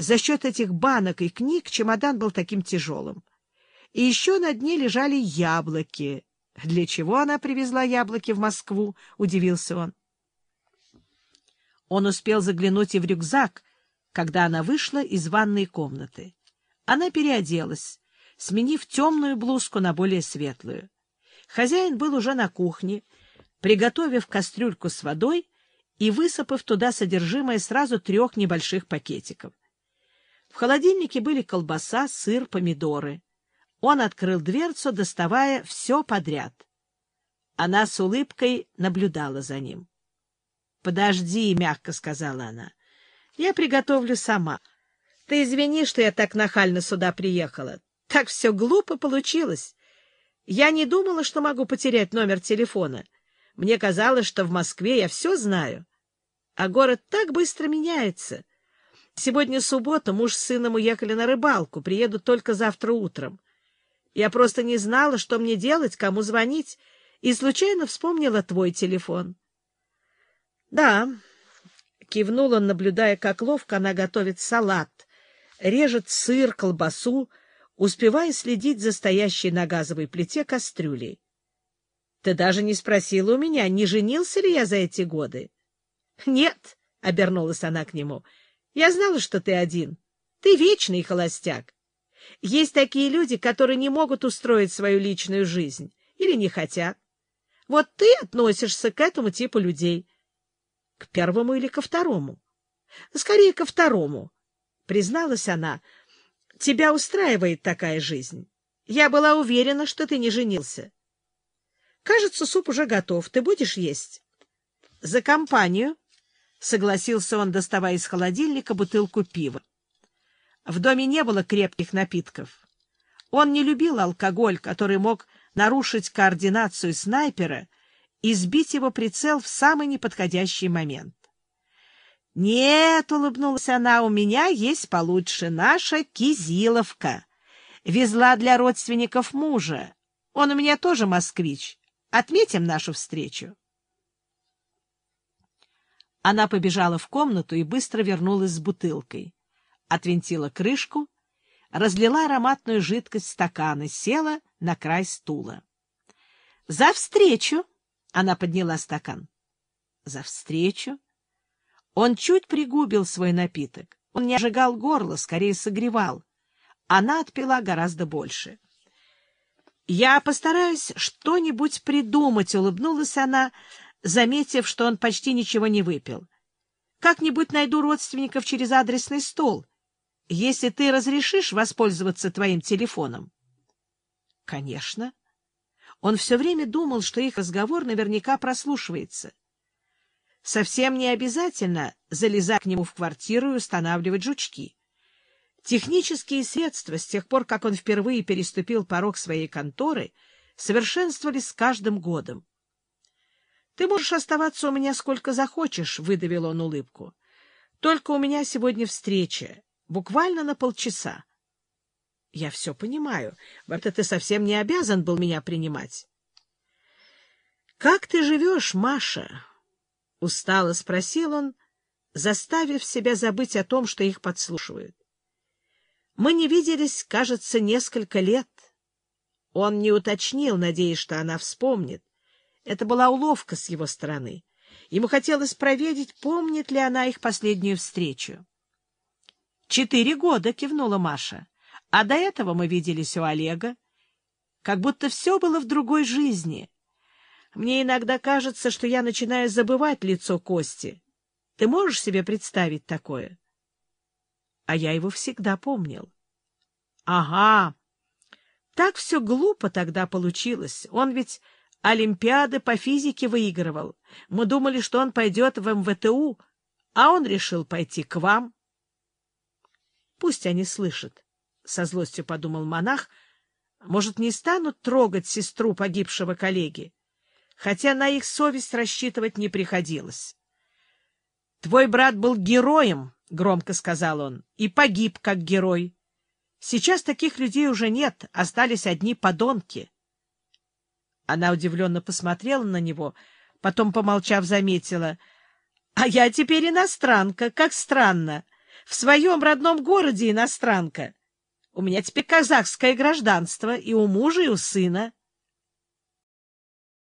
За счет этих банок и книг чемодан был таким тяжелым. И еще на дне лежали яблоки. Для чего она привезла яблоки в Москву, удивился он. Он успел заглянуть и в рюкзак, когда она вышла из ванной комнаты. Она переоделась, сменив темную блузку на более светлую. Хозяин был уже на кухне, приготовив кастрюльку с водой и высыпав туда содержимое сразу трех небольших пакетиков. В холодильнике были колбаса, сыр, помидоры. Он открыл дверцу, доставая все подряд. Она с улыбкой наблюдала за ним. — Подожди, — мягко сказала она. — Я приготовлю сама. Ты извини, что я так нахально сюда приехала. Так все глупо получилось. Я не думала, что могу потерять номер телефона. Мне казалось, что в Москве я все знаю. А город так быстро меняется. Сегодня суббота, муж с сыном уехали на рыбалку, приедут только завтра утром. Я просто не знала, что мне делать, кому звонить, и случайно вспомнила твой телефон. — Да, — кивнул он, наблюдая, как ловко она готовит салат, режет сыр, колбасу, успевая следить за стоящей на газовой плите кастрюлей. — Ты даже не спросила у меня, не женился ли я за эти годы? — Нет, — обернулась она к нему, — я знала, что ты один. Ты вечный холостяк. Есть такие люди, которые не могут устроить свою личную жизнь или не хотят. Вот ты относишься к этому типу людей — к первому или ко второму? Скорее, ко второму. Призналась она. Тебя устраивает такая жизнь. Я была уверена, что ты не женился. Кажется, суп уже готов. Ты будешь есть? За компанию, согласился он, доставая из холодильника бутылку пива. В доме не было крепких напитков. Он не любил алкоголь, который мог нарушить координацию снайпера и сбить его прицел в самый неподходящий момент. «Нет», — улыбнулась она, — «у меня есть получше наша Кизиловка. Везла для родственников мужа. Он у меня тоже москвич. Отметим нашу встречу». Она побежала в комнату и быстро вернулась с бутылкой. Отвинтила крышку, разлила ароматную жидкость в стаканы, села на край стула. «За встречу!» Она подняла стакан. За встречу. Он чуть пригубил свой напиток. Он не ожигал горло, скорее согревал. Она отпила гораздо больше. «Я постараюсь что-нибудь придумать», — улыбнулась она, заметив, что он почти ничего не выпил. «Как-нибудь найду родственников через адресный стол, если ты разрешишь воспользоваться твоим телефоном». «Конечно». Он все время думал, что их разговор наверняка прослушивается. Совсем не обязательно залезать к нему в квартиру и устанавливать жучки. Технические средства, с тех пор, как он впервые переступил порог своей конторы, совершенствовались с каждым годом. — Ты можешь оставаться у меня сколько захочешь, — выдавил он улыбку. — Только у меня сегодня встреча, буквально на полчаса. — Я все понимаю. Это ты совсем не обязан был меня принимать. — Как ты живешь, Маша? — устало спросил он, заставив себя забыть о том, что их подслушивают. — Мы не виделись, кажется, несколько лет. Он не уточнил, надеясь, что она вспомнит. Это была уловка с его стороны. Ему хотелось проверить, помнит ли она их последнюю встречу. — Четыре года, — кивнула Маша. А до этого мы виделись у Олега. Как будто все было в другой жизни. Мне иногда кажется, что я начинаю забывать лицо Кости. Ты можешь себе представить такое? А я его всегда помнил. Ага. Так все глупо тогда получилось. Он ведь Олимпиады по физике выигрывал. Мы думали, что он пойдет в МВТУ, а он решил пойти к вам. Пусть они слышат. — со злостью подумал монах, — может, не станут трогать сестру погибшего коллеги, хотя на их совесть рассчитывать не приходилось. — Твой брат был героем, — громко сказал он, — и погиб как герой. Сейчас таких людей уже нет, остались одни подонки. Она удивленно посмотрела на него, потом, помолчав, заметила. — А я теперь иностранка, как странно. в своем родном городе иностранка. У меня теперь казахское гражданство и у мужа, и у сына.